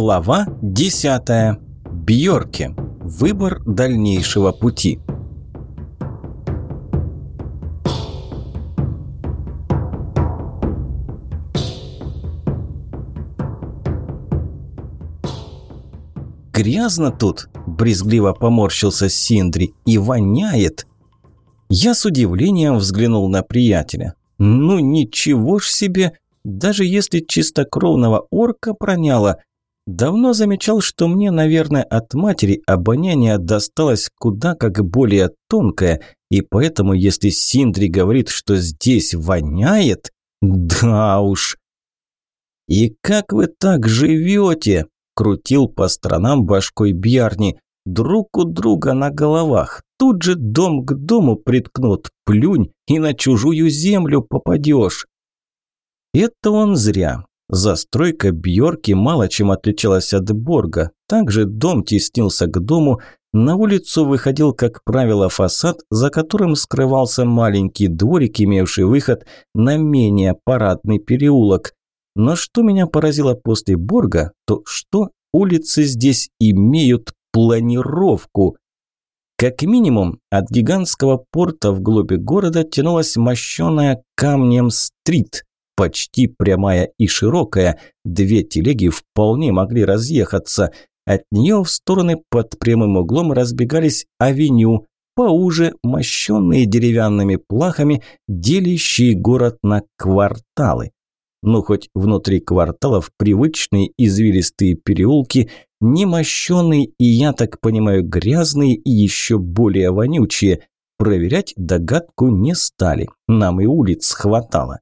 Глава 10. Бьорке. Выбор дальнейшего пути. «Грязно тут», – брезгливо поморщился Синдри, – «и воняет». Я с удивлением взглянул на приятеля. «Ну ничего ж себе! Даже если чистокровного орка проняло, давно замечал, что мне, наверное, от матери обоняние досталось куда как более тонкое, и поэтому, если Синдри говорит, что здесь воняет, да уж. «И как вы так живете?» – крутил по сторонам башкой Бьярни. «Друг у друга на головах. Тут же дом к дому приткнут. Плюнь, и на чужую землю попадешь». Это он зря. Застройка Бьорки мало чем отличалась от Борга. Также дом теснился к дому, на улицу выходил, как правило, фасад, за которым скрывался маленький дворик, имевший выход на менее парадный переулок. Но что меня поразило после Борга, то что улицы здесь имеют планировку. Как минимум, от гигантского порта в вглубь города тянулась мощеная камнем стрит, почти прямая и широкая. Две телеги вполне могли разъехаться. От нее в стороны под прямым углом разбегались авеню, поуже, мощенные деревянными плахами, делящие город на кварталы. Ну, хоть внутри кварталов привычные извилистые переулки, немощенные и, я так понимаю, грязные и еще более вонючие. Проверять догадку не стали, нам и улиц хватало.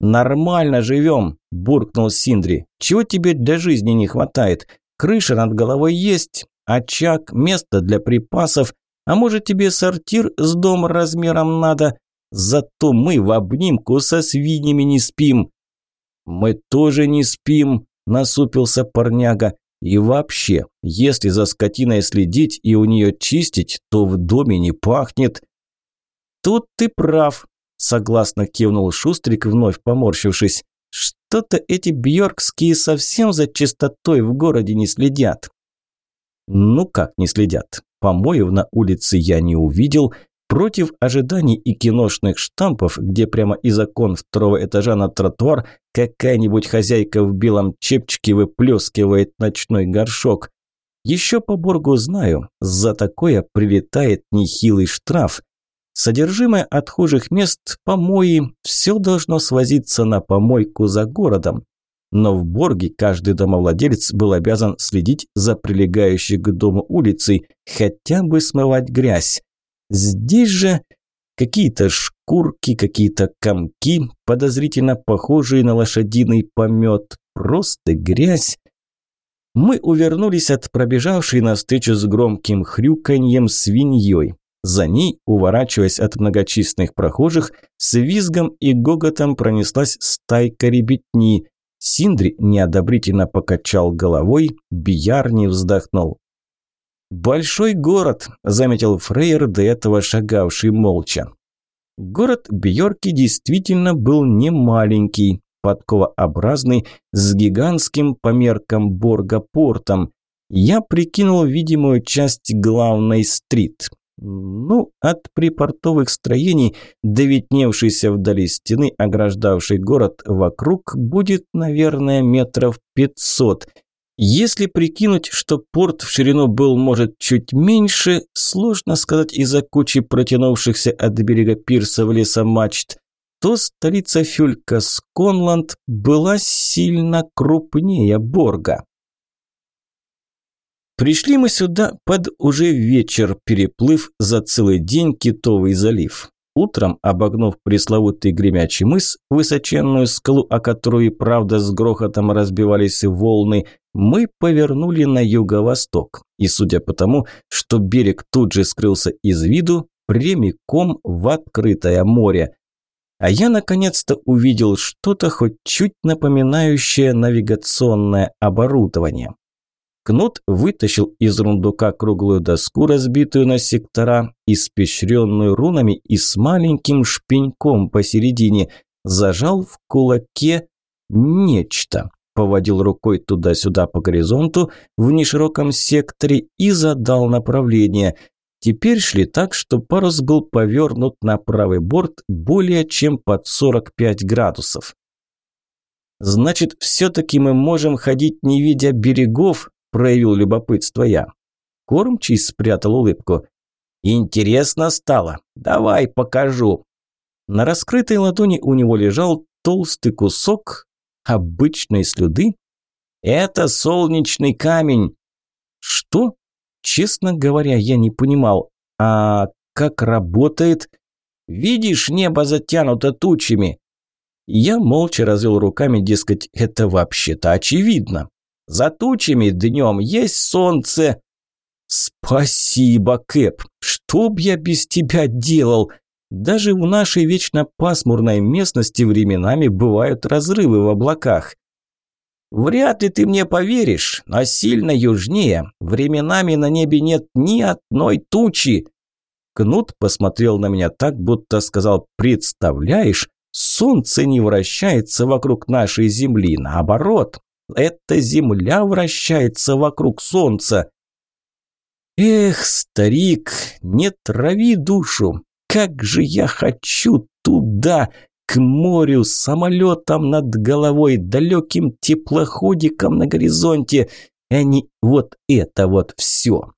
«Нормально живем», – буркнул Синдри. «Чего тебе для жизни не хватает? Крыша над головой есть, очаг, место для припасов, а может тебе сортир с дом размером надо? Зато мы в обнимку со свиньями не спим». «Мы тоже не спим», – насупился парняга. «И вообще, если за скотиной следить и у нее чистить, то в доме не пахнет». «Тут ты прав», Согласно кивнул Шустрик, вновь поморщившись. Что-то эти бьоркские совсем за чистотой в городе не следят. Ну как не следят? Помоев на улице я не увидел. Против ожиданий и киношных штампов, где прямо из окон второго этажа на тротуар какая-нибудь хозяйка в белом чепчике выплескивает ночной горшок. Еще по Боргу знаю, за такое прилетает нехилый штраф. Содержимое отхожих мест, помои, все должно свозиться на помойку за городом. Но в Борге каждый домовладелец был обязан следить за прилегающей к дому улицей, хотя бы смывать грязь. Здесь же какие-то шкурки, какие-то комки, подозрительно похожие на лошадиный помет, просто грязь. Мы увернулись от пробежавшей навстречу с громким хрюканьем свиньей. За ней, уворачиваясь от многочисленных прохожих, с визгом и гоготом пронеслась стайка ребятни. Синдри неодобрительно покачал головой, Бияр вздохнул. «Большой город», – заметил Фрейер, до этого шагавший молча. Город Бьорки действительно был не маленький, подковообразный, с гигантским по меркам Борга портом. Я прикинул видимую часть главной стрит. Ну, от припортовых строений до видневшейся вдали стены, ограждавшей город вокруг, будет, наверное, метров пятьсот. Если прикинуть, что порт в ширину был, может, чуть меньше, сложно сказать из-за кучи протянувшихся от берега пирса в лесомачт, то столица Фюлька Сконланд была сильно крупнее Борга. Пришли мы сюда под уже вечер, переплыв за целый день Китовый залив. Утром, обогнув пресловутый гремячий мыс, высоченную скалу, о которую, правда, с грохотом разбивались волны, мы повернули на юго-восток. И судя по тому, что берег тут же скрылся из виду, прямиком в открытое море. А я наконец-то увидел что-то хоть чуть напоминающее навигационное оборудование. Кнут вытащил из рундука круглую доску, разбитую на сектора, испещренную рунами и с маленьким шпеньком посередине, зажал в кулаке нечто. поводил рукой туда-сюда по горизонту в нешироком секторе и задал направление. Теперь шли так, что парус был повернут на правый борт более чем под 45 градусов. «Значит, все-таки мы можем ходить, не видя берегов?» – проявил любопытство я. Кормчий спрятал улыбку. «Интересно стало. Давай покажу». На раскрытой ладони у него лежал толстый кусок обычной слюды. «Это солнечный камень». «Что?» Честно говоря, я не понимал. «А как работает?» «Видишь, небо затянуто тучами». Я молча развел руками, дескать, это вообще-то очевидно. За тучами днем есть солнце, «Спасибо, Кэп! Что б я без тебя делал?» Даже в нашей вечно пасмурной местности временами бывают разрывы в облаках. Вряд ли ты мне поверишь, но сильно южнее временами на небе нет ни одной тучи. Кнут посмотрел на меня так, будто сказал «Представляешь, солнце не вращается вокруг нашей Земли, наоборот, эта Земля вращается вокруг солнца». Эх, старик, не трави душу. Как же я хочу туда, к морю, самолетом над головой, далеким теплоходиком на горизонте, а не вот это вот все.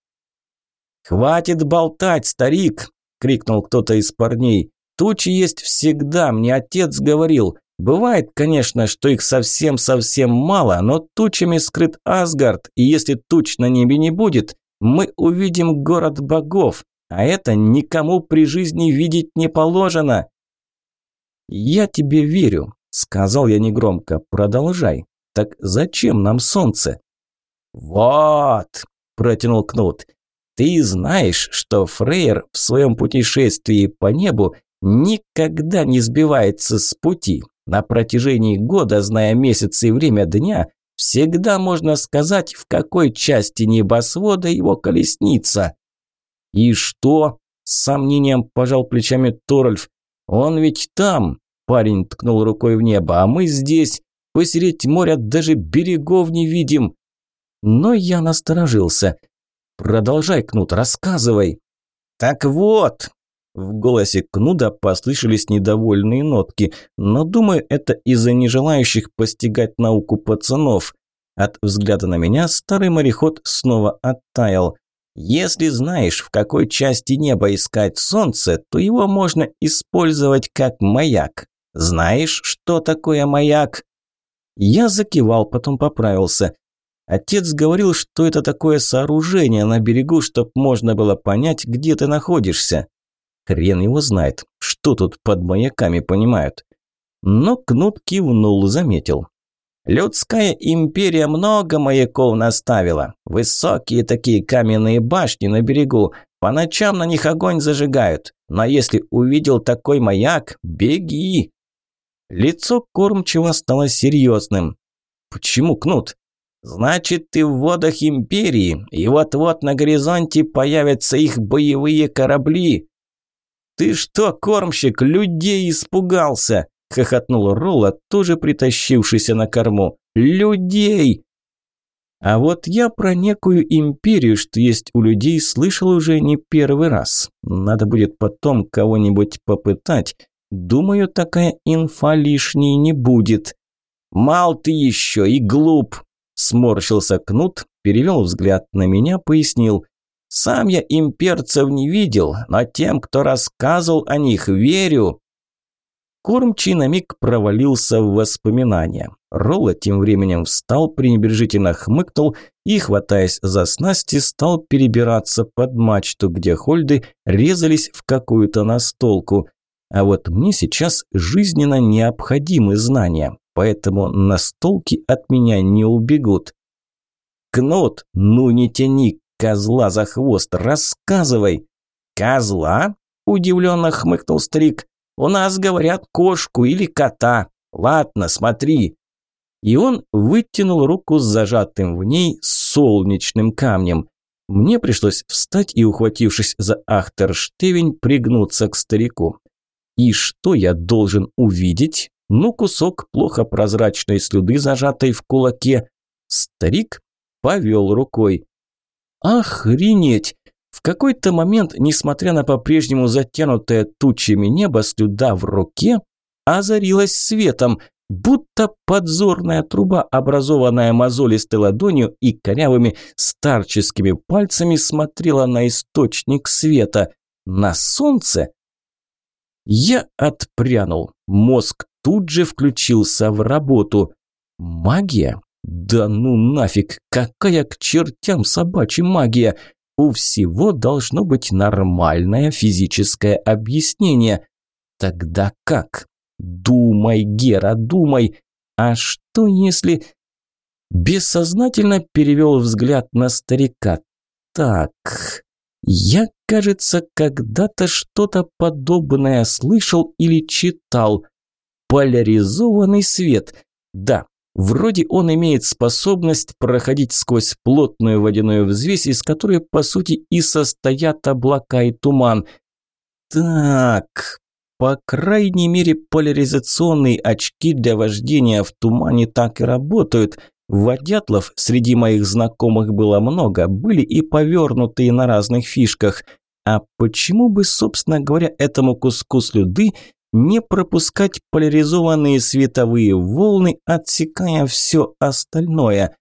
«Хватит болтать, старик!» – крикнул кто-то из парней. «Тучи есть всегда, мне отец говорил. Бывает, конечно, что их совсем-совсем мало, но тучами скрыт Асгард, и если туч на небе не будет, мы увидим город богов, а это никому при жизни видеть не положено. Я тебе верю, сказал я негромко. Продолжай. Так зачем нам солнце? Вот, протянул Кнут. Ты знаешь, что Фрейер в своем путешествии по небу никогда не сбивается с пути. На протяжении года, зная месяцы и время дня, Всегда можно сказать, в какой части небосвода его колесница. И что? С сомнением пожал плечами Торольф. Он ведь там, парень ткнул рукой в небо, а мы здесь, посередь моря даже берегов не видим. Но я насторожился. Продолжай, Кнут, рассказывай. Так вот, в голосе Кнуда послышались недовольные нотки, но, думаю, это из-за нежелающих постигать науку пацанов. От взгляда на меня старый мореход снова оттаял. Если знаешь, в какой части неба искать солнце, то его можно использовать как маяк. Знаешь, что такое маяк? Я закивал, потом поправился. Отец говорил, что это такое сооружение на берегу, чтобы можно было понять, где ты находишься. Хрен его знает, что тут под маяками понимают. Но Кнут кивнул, заметил. Людская империя много маяков наставила. Высокие такие каменные башни на берегу. По ночам на них огонь зажигают. Но если увидел такой маяк, беги. Лицо кормчего стало серьезным. Почему, Кнут? Значит, ты в водах империи, и вот-вот на горизонте появятся их боевые корабли. «Ты что, кормщик, людей испугался?» – хохотнул Ролла, тоже притащившийся на корму. «Людей!» А вот я про некую империю, что есть у людей, слышал уже не первый раз. Надо будет потом кого-нибудь попытать. Думаю, такая инфа лишней не будет. «Мал ты еще и глуп!» – сморщился Кнут, перевел взгляд на меня, пояснил. Сам я имперцев не видел, но тем, кто рассказывал о них, верю. Кормчий на миг провалился в воспоминания. Ролла тем временем встал, пренебрежительно хмыкнул и, хватаясь за снасти, стал перебираться под мачту, где хольды резались в какую-то настолку. А вот мне сейчас жизненно необходимы знания, поэтому настолки от меня не убегут. «Кнут, ну не тяни, козла за хвост, рассказывай!» «Козла?» – удивленно хмыкнул старик. «У нас говорят кошку или кота. Ладно, смотри». И он вытянул руку с зажатым в ней солнечным камнем. Мне пришлось встать и, ухватившись за ахтерштевень, пригнуться к старику. И что я должен увидеть? ну кусок плохо прозрачной слюды, зажатой в кулаке. Старик повел рукой. Охренеть! В какой-то момент, несмотря на по-прежнему затянутое тучами небо, слюда в руке озарилась светом, будто подзорная труба, образованная мозолистой ладонью и корявыми старческими пальцами, смотрела на источник света. На солнце? Я отпрянул. Мозг тут же включился в работу. Магия? Да ну нафиг, какая к чертям собачья магия? У всего должно быть нормальное физическое объяснение. Тогда как? Думай, Гера, думай. А что если... Бессознательно перевел взгляд на старика. Так, я, кажется, когда-то что-то подобное слышал или читал. Поляризованный свет. Да, вроде он имеет способность проходить сквозь плотную водяную взвесь, из которой, по сути, и состоят облака и туман. Так, по крайней мере, поляризационные очки для вождения в тумане так и работают. Водятлов среди моих знакомых было много, были и повернутые на разных фишках. А почему бы, собственно говоря, этому куску слюды не пропускать поляризованные световые волны, отсекая все остальное?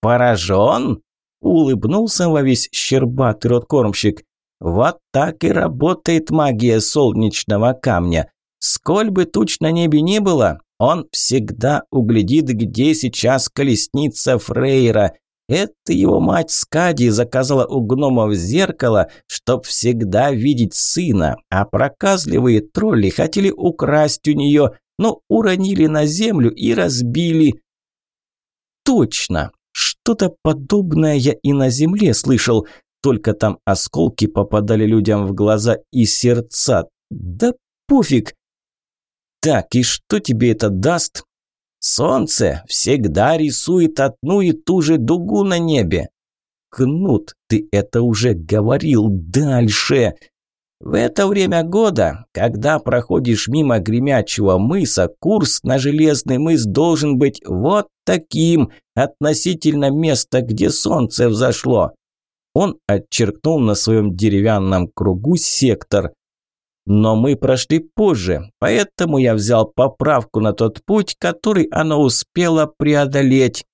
«Поражен?» – улыбнулся во весь щербатый рот кормщик. Вот так и работает магия солнечного камня. Сколь бы туч на небе ни было, он всегда углядит, где сейчас колесница Фрейра. Это его мать Скади заказала у гномов зеркало, чтоб всегда видеть сына, а проказливые тролли хотели украсть у нее, но уронили на землю и разбили. Точно, что-то подобное я и на земле слышал только там осколки попадали людям в глаза и сердца. Да пофиг. Так, и что тебе это даст? Солнце всегда рисует одну и ту же дугу на небе. Кнут, ты это уже говорил дальше. В это время года, когда проходишь мимо гремячего мыса, курс на железный мыс должен быть вот таким относительно места, где солнце взошло. Он отчеркнул на своем деревянном кругу сектор. Но мы прошли позже, поэтому я взял поправку на тот путь, который оно успело преодолеть.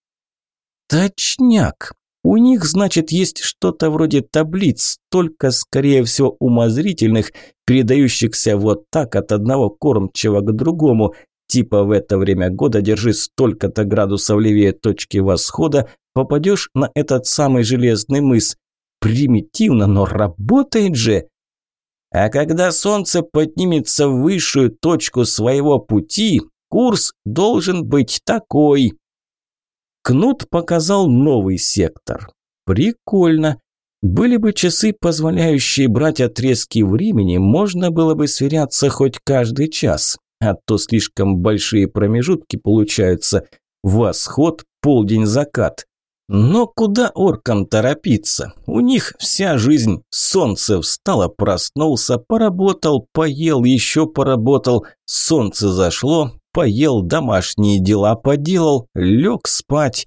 Точняк. У них, значит, есть что-то вроде таблиц, только, скорее всего, умозрительных, передающихся вот так от одного кормчего к другому. Типа в это время года держи столько-то градусов левее точки восхода, попадешь на этот самый железный мыс. Примитивно, но работает же. А когда солнце поднимется в высшую точку своего пути, курс должен быть такой. Кнут показал новый сектор. Прикольно. Были бы часы, позволяющие брать отрезки времени, можно было бы сверяться хоть каждый час. А то слишком большие промежутки получаются. Восход, полдень, закат. Но куда оркам торопиться? У них вся жизнь. Солнце встало, проснулся, поработал, поел, еще поработал. Солнце зашло, поел, домашние дела поделал, лег спать.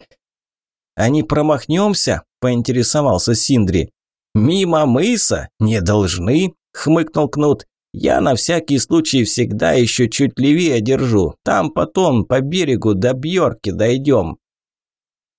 «А не промахнемся?» – поинтересовался Синдри. «Мимо мыса? Не должны?» – хмыкнул Кнут. «Я на всякий случай всегда еще чуть левее держу. Там потом по берегу до Бьорки дойдем».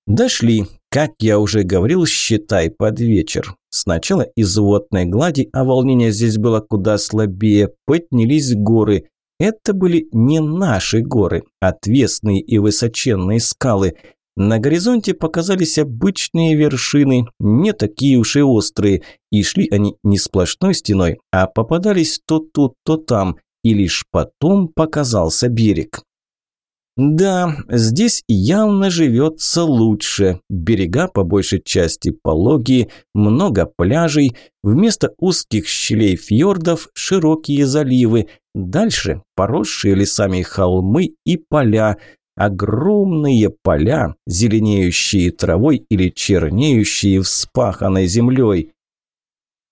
Дошли. Как я уже говорил, считай под вечер. Сначала из водной глади, а волнение здесь было куда слабее, поднялись горы. Это были не наши горы, отвесные и высоченные скалы. На горизонте показались обычные вершины, не такие уж и острые, и шли они не сплошной стеной, а попадались то тут, то там, и лишь потом показался берег. Да, здесь явно живется лучше. Берега по большей части пологие, много пляжей, вместо узких щелей фьордов широкие заливы, дальше поросшие лесами холмы и поля, огромные поля, зеленеющие травой или чернеющие вспаханной землей.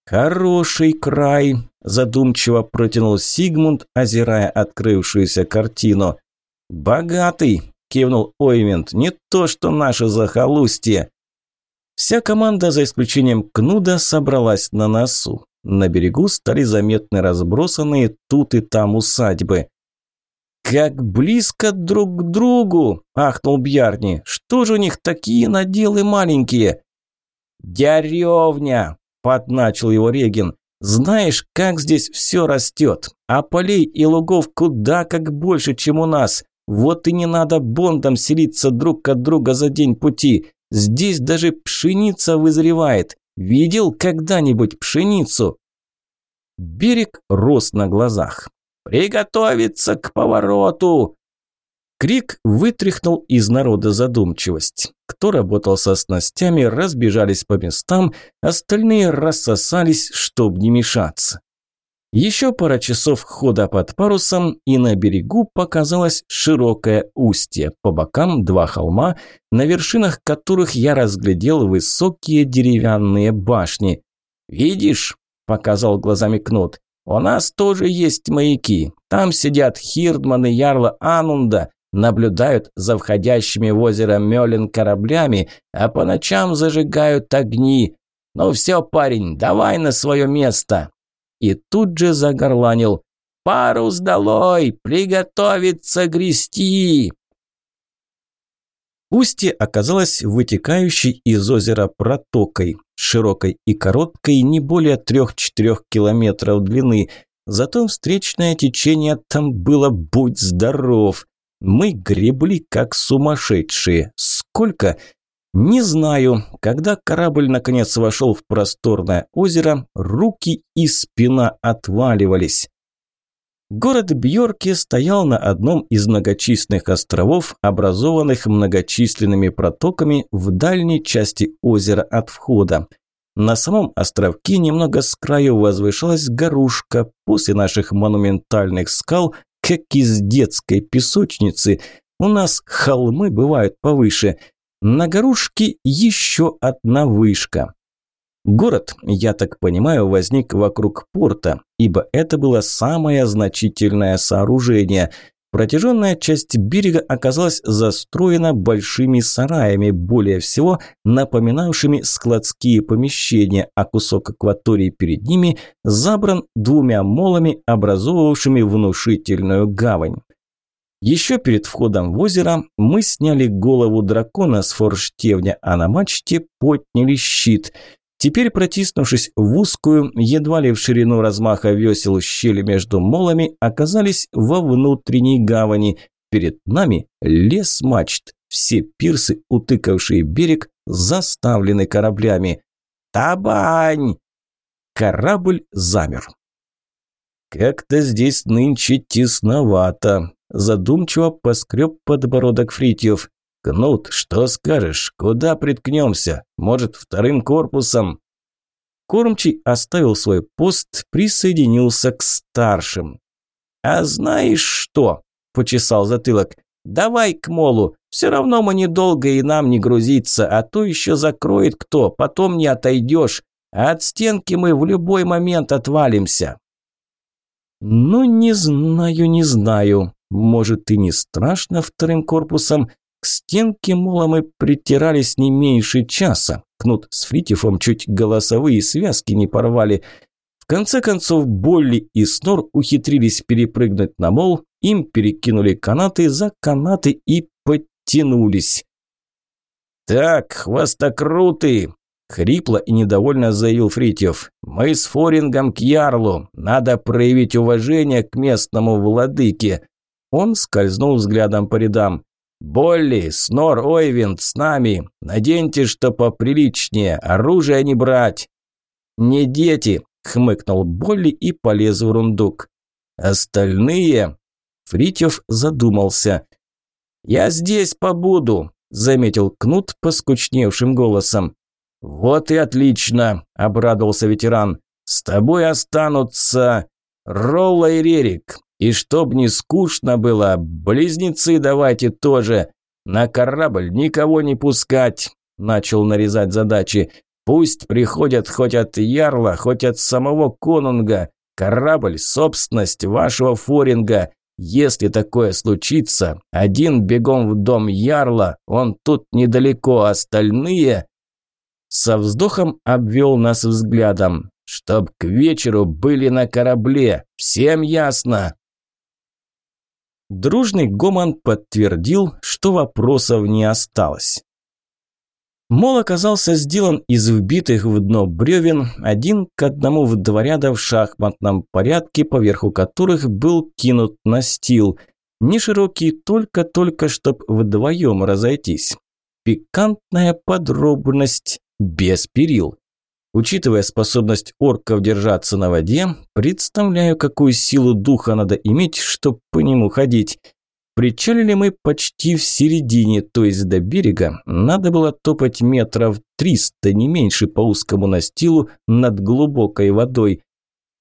«Хороший край», – задумчиво протянул Сигмунд, озирая открывшуюся картину. «Богатый!» – кивнул Ойвент. «Не то, что наше захолустье!» Вся команда, за исключением Кнуда, собралась на носу. На берегу стали заметны разбросанные тут и там усадьбы. «Как близко друг к другу!» – ахнул Бьярни. «Что же у них такие наделы маленькие?» «Деревня!» – подначил его Регин. «Знаешь, как здесь все растет, а полей и лугов куда как больше, чем у нас. Вот и не надо бондам селиться друг от друга за день пути. Здесь даже пшеница вызревает. Видел когда-нибудь пшеницу?» Берег рос на глазах. «Приготовиться к повороту!» Крик вытряхнул из народа задумчивость. Кто работал со снастями, разбежались по местам, остальные рассосались, чтобы не мешаться. Еще пара часов хода под парусом, и на берегу показалось широкое устье. По бокам два холма, на вершинах которых я разглядел высокие деревянные башни. «Видишь?» – показал глазами Кнут. У нас тоже есть маяки. Там сидят Хирдман и Ярла Анунда, наблюдают за входящими в озеро Мёлин кораблями, а по ночам зажигают огни. Ну все, парень, давай на свое место. И тут же загорланил. «Парус долой! Приготовиться грести!» Устье оказалось вытекающей из озера протокой, широкой и короткой, не более трех-четырех километров длины. Зато встречное течение там было «будь здоров». Мы гребли как сумасшедшие. Сколько? Не знаю. Когда корабль наконец вошел в просторное озеро, руки и спина отваливались. Город Бьорки стоял на одном из многочисленных островов, образованных многочисленными протоками в дальней части озера от входа. На самом островке немного с краю возвышалась горушка после наших монументальных скал, как из детской песочницы. У нас холмы бывают повыше. На горушке еще одна вышка. Город, я так понимаю, возник вокруг порта, ибо это было самое значительное сооружение. Протяженная часть берега оказалась застроена большими сараями, более всего напоминавшими складские помещения, а кусок акватории перед ними забран двумя молами, образовавшими внушительную гавань. Еще перед входом в озеро мы сняли голову дракона с форштевня, а на мачте подняли щит – Теперь, протиснувшись в узкую, едва ли в ширину размаха весел щели между молами, оказались во внутренней гавани. Перед нами лес мачт. Все пирсы, утыкавшие берег, заставлены кораблями. «Табань!» Корабль замер. «Как-то здесь нынче тесновато», – задумчиво поскреб подбородок Фритьев. «Кнут, что скажешь? Куда приткнемся? Может, вторым корпусом?» Кормчий оставил свой пост, присоединился к старшим. «А знаешь что?» – почесал затылок. «Давай к молу. Все равно мы недолго и нам не грузиться, а то еще закроет кто, потом не отойдешь. А от стенки мы в любой момент отвалимся». «Ну, не знаю, не знаю. Может, и не страшно вторым корпусом, к стенке мола мы притирались не меньше часа. Кнут с Фритифом чуть голосовые связки не порвали. В конце концов, Болли и Снор ухитрились перепрыгнуть на мол, им перекинули канаты за канаты и подтянулись. «Так, хвостокруты!» – хрипло и недовольно заявил Фритьев. «Мы с Форингом к Ярлу. Надо проявить уважение к местному владыке». Он скользнул взглядом по рядам. «Болли, Снор, Ойвинд, с нами! Наденьте, что поприличнее, оружие не брать!» «Не дети!» – хмыкнул Болли и полез в рундук. «Остальные?» – Фритьев задумался. «Я здесь побуду», – заметил Кнут поскучневшим голосом. «Вот и отлично», – обрадовался ветеран. «С тобой останутся Ролла и Рерик. И чтоб не скучно было, близнецы давайте тоже. На корабль никого не пускать. Начал нарезать задачи. Пусть приходят хоть от Ярла, хоть от самого Конунга. Корабль – собственность вашего форинга. Если такое случится, один бегом в дом Ярла, он тут недалеко, остальные...» Со вздохом обвел нас взглядом. «Чтоб к вечеру были на корабле, всем ясно?» Дружный гомон подтвердил, что вопросов не осталось. Мол оказался сделан из вбитых в дно бревен, один к одному в два ряда в шахматном порядке, поверху которых был кинут настил. Не широкий, только-только, чтоб вдвоем разойтись. Пикантная подробность, без перил. Учитывая способность орков держаться на воде, представляю, какую силу духа надо иметь, чтобы по нему ходить. Причалили мы почти в середине, то есть до берега. Надо было топать метров триста, не меньше по узкому настилу над глубокой водой.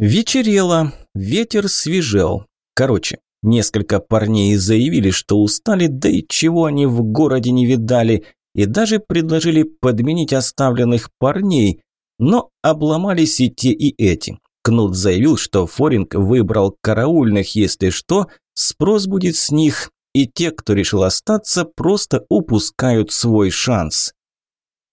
Вечерело, ветер свежел. Короче, несколько парней заявили, что устали, да и чего они в городе не видали, и даже предложили подменить оставленных парней, но обломались и те, и эти. Кнут заявил, что Форинг выбрал караульных, если что, спрос будет с них, и те, кто решил остаться, просто упускают свой шанс.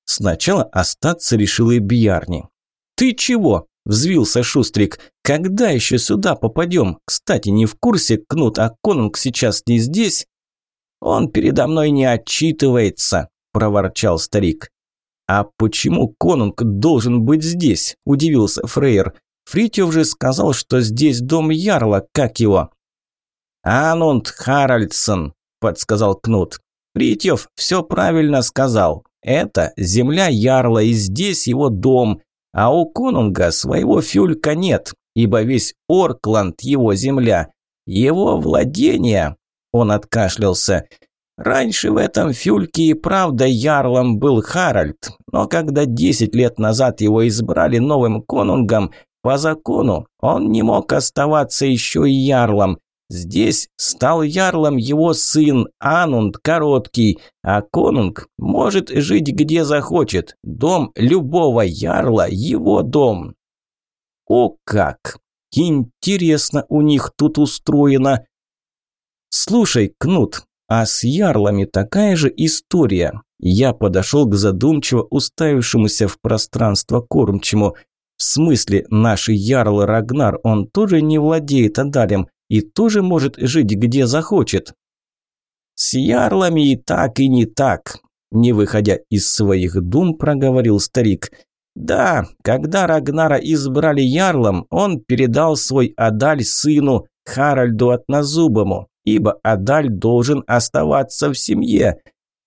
Сначала остаться решил и Бьярни. «Ты чего?» – взвился Шустрик. «Когда еще сюда попадем? Кстати, не в курсе, Кнут, а Конунг сейчас не здесь?» «Он передо мной не отчитывается», – проворчал старик. «А почему Конунг должен быть здесь?» – удивился Фрейер. Фритьев же сказал, что здесь дом Ярла, как его?» «Анунд Харальдсон», – подсказал Кнут. «Фритьев все правильно сказал. Это земля Ярла, и здесь его дом. А у Конунга своего фюлька нет, ибо весь Оркланд – его земля. Его владение...» – он откашлялся. Раньше в этом фюльке и правда ярлом был Харальд, но когда десять лет назад его избрали новым конунгом, по закону он не мог оставаться еще и ярлом. Здесь стал ярлом его сын Анунд Короткий, а конунг может жить где захочет. Дом любого ярла – его дом. О как! Интересно у них тут устроено. Слушай, Кнут, а с ярлами такая же история. Я подошел к задумчиво уставившемуся в пространство кормчему – в смысле, наш ярл Рагнар, он тоже не владеет Адалем и тоже может жить где захочет. С ярлами и так, и не так, не выходя из своих дум, проговорил старик. Да, когда Рагнара избрали ярлом, он передал свой Адаль сыну Харальду Отнозубому, ибо Адаль должен оставаться в семье.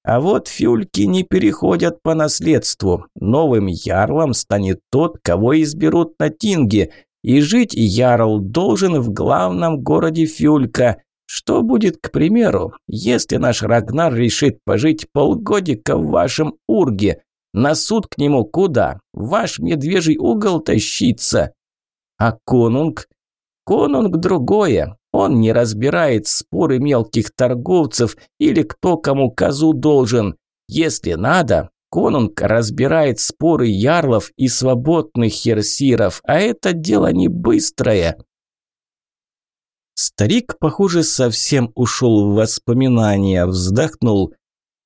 А вот фюльки не переходят по наследству. Новым ярлом станет тот, кого изберут на Тинге. И жить ярл должен в главном городе Фюлька. Что будет, к примеру, если наш Рагнар решит пожить полгодика в вашем Урге? На суд к нему куда? Ваш медвежий угол тащиться. А конунг? Конунг другое. Он не разбирает споры мелких торговцев или кто кому козу должен. Если надо, конунг разбирает споры ярлов и свободных херсиров, а это дело не быстрое. Старик, похоже, совсем ушел в воспоминания, вздохнул.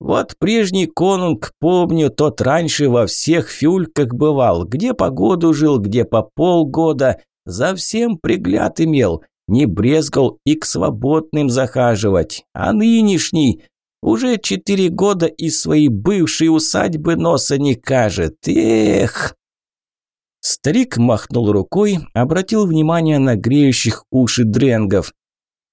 Вот прежний конунг, помню, тот раньше во всех фюльках бывал, где по году жил, где по полгода, за всем пригляд имел не брезгал и к свободным захаживать. А нынешний уже четыре года из своей бывшей усадьбы носа не кажет. Эх! Старик махнул рукой, обратил внимание на греющих уши дренгов.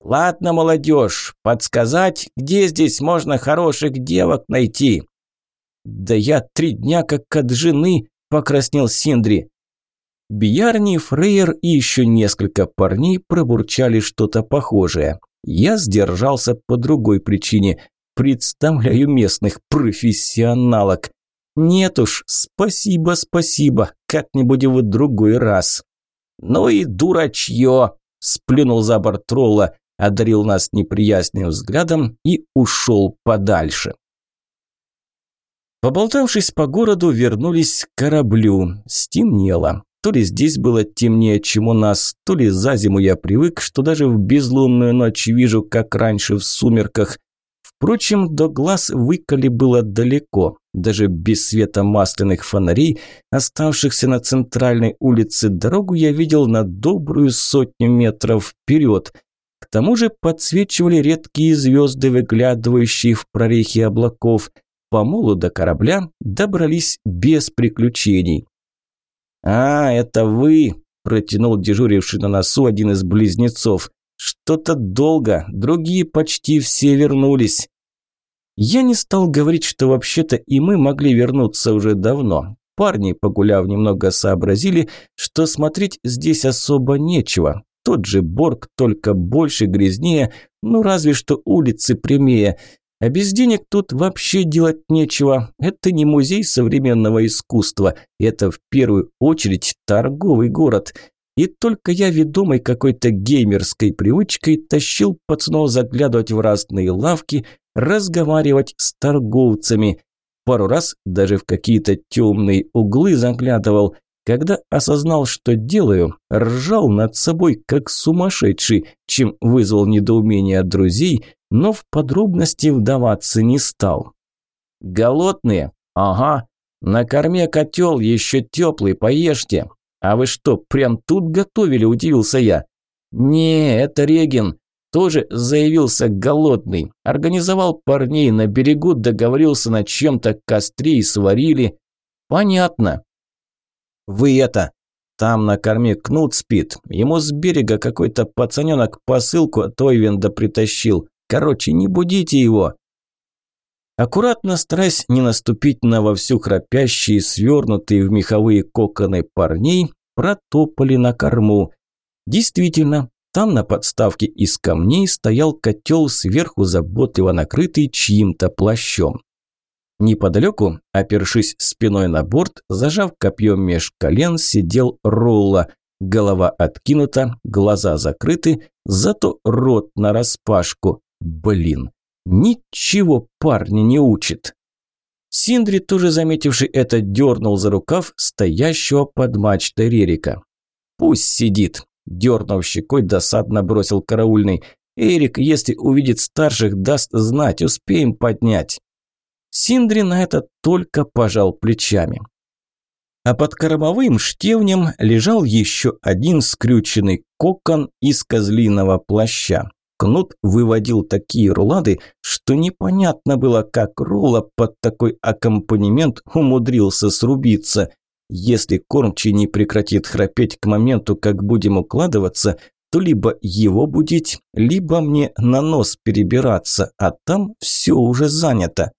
«Ладно, молодежь, подсказать, где здесь можно хороших девок найти?» «Да я три дня как от жены», – покраснел Синдри. Бьярни, Фрейер и еще несколько парней пробурчали что-то похожее. Я сдержался по другой причине. Представляю местных профессионалок. Нет уж, спасибо, спасибо, как-нибудь в другой раз. Ну и дурачье, сплюнул за борт тролла, одарил нас неприязненным взглядом и ушел подальше. Поболтавшись по городу, вернулись к кораблю. Стемнело. То ли здесь было темнее, чем у нас, то ли за зиму я привык, что даже в безлунную ночь вижу, как раньше в сумерках. Впрочем, до глаз выколи было далеко. Даже без света масляных фонарей, оставшихся на центральной улице, дорогу я видел на добрую сотню метров вперед. К тому же подсвечивали редкие звезды, выглядывающие в прорехи облаков. По молу до корабля добрались без приключений. «А, это вы!» – протянул дежуривший на носу один из близнецов. Что-то долго, другие почти все вернулись. Я не стал говорить, что вообще-то и мы могли вернуться уже давно. Парни, погуляв немного, сообразили, что смотреть здесь особо нечего. Тот же Борг, только больше, грязнее, ну разве что улицы прямее. А без денег тут вообще делать нечего. Это не музей современного искусства, это в первую очередь торговый город – и только я, ведомый какой-то геймерской привычкой, тащил пацанов заглядывать в разные лавки, разговаривать с торговцами. Пару раз даже в какие-то темные углы заглядывал. Когда осознал, что делаю, ржал над собой как сумасшедший, чем вызвал недоумение друзей, но в подробности вдаваться не стал. «Голодные? Ага. На корме котел еще теплый, поешьте. «А вы что, прям тут готовили?» – удивился я. «Не, это Регин. Тоже заявился голодный. Организовал парней на берегу, договорился на чем-то костре и сварили. Понятно». «Вы это...» Там на корме Кнут спит. Ему с берега какой-то пацаненок посылку от Ойвенда притащил. Короче, не будите его. Аккуратно стараясь не наступить на вовсю храпящие, свернутые в меховые коконы парней, протопали на корму. Действительно, там на подставке из камней стоял котел, сверху заботливо накрытый чьим-то плащом. Неподалеку, опершись спиной на борт, зажав копьем меж колен, сидел Ролла. Голова откинута, глаза закрыты, зато рот нараспашку. Блин, Ничего парня не учит. Синдри, тоже заметивший это, дернул за рукав стоящего под мачтой Рерика. «Пусть сидит», – дернув щекой, досадно бросил караульный. «Эрик, если увидит старших, даст знать, успеем поднять». Синдри на это только пожал плечами. А под кормовым штевнем лежал еще один скрюченный кокон из козлиного плаща. Кнут выводил такие рулады, что непонятно было, как Ролла под такой аккомпанемент умудрился срубиться. Если кормчий не прекратит храпеть к моменту, как будем укладываться, то либо его будить, либо мне на нос перебираться, а там все уже занято.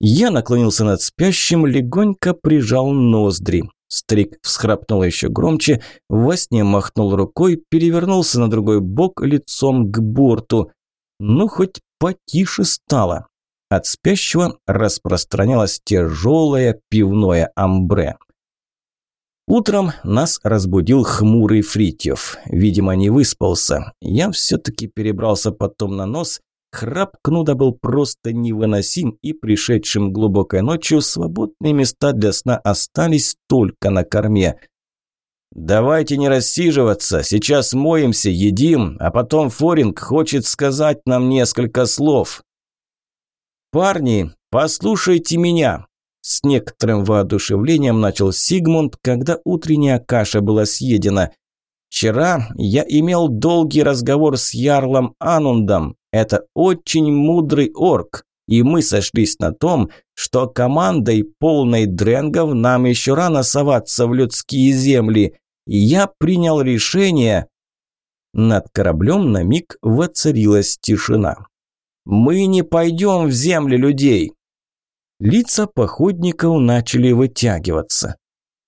Я наклонился над спящим, легонько прижал ноздри. Стрик всхрапнул еще громче, во сне махнул рукой, перевернулся на другой бок лицом к борту. Ну, хоть потише стало. От спящего распространялось тяжелое пивное амбре. Утром нас разбудил хмурый Фритьев. Видимо, не выспался. Я все-таки перебрался потом на нос Храп Кнуда был просто невыносим, и пришедшим глубокой ночью свободные места для сна остались только на корме. «Давайте не рассиживаться, сейчас моемся, едим, а потом Форинг хочет сказать нам несколько слов». «Парни, послушайте меня!» С некоторым воодушевлением начал Сигмунд, когда утренняя каша была съедена. «Вчера я имел долгий разговор с Ярлом Анундом. Это очень мудрый орк, и мы сошлись на том, что командой полной дренгов нам еще рано соваться в людские земли. И я принял решение... Над кораблем на миг воцарилась тишина. «Мы не пойдем в земли людей!» Лица походников начали вытягиваться.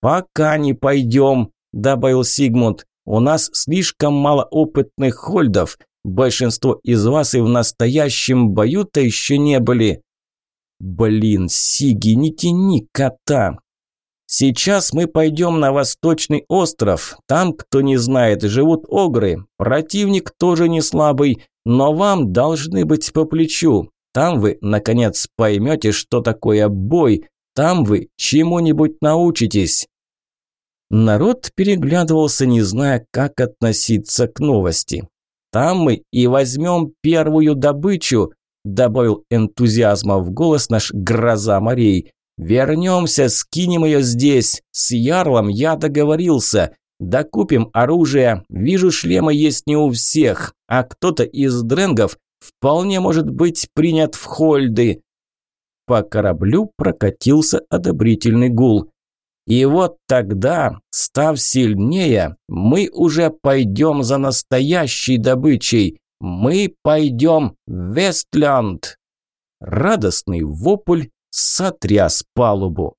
«Пока не пойдем», – добавил Сигмунд. «У нас слишком мало опытных хольдов. Большинство из вас и в настоящем бою-то еще не были. Блин, Сиги, не тяни кота. Сейчас мы пойдем на восточный остров. Там, кто не знает, живут огры. Противник тоже не слабый, но вам должны быть по плечу. Там вы, наконец, поймете, что такое бой. Там вы чему-нибудь научитесь. Народ переглядывался, не зная, как относиться к новости. «Там мы и возьмем первую добычу», – добавил энтузиазма в голос наш «Гроза морей». «Вернемся, скинем ее здесь. С Ярлом я договорился. Докупим оружие. Вижу, шлемы есть не у всех, а кто-то из дренгов вполне может быть принят в хольды». По кораблю прокатился одобрительный гул. И вот тогда, став сильнее, мы уже пойдем за настоящей добычей. Мы пойдем в Вестлянд. Радостный вопль сотряс палубу.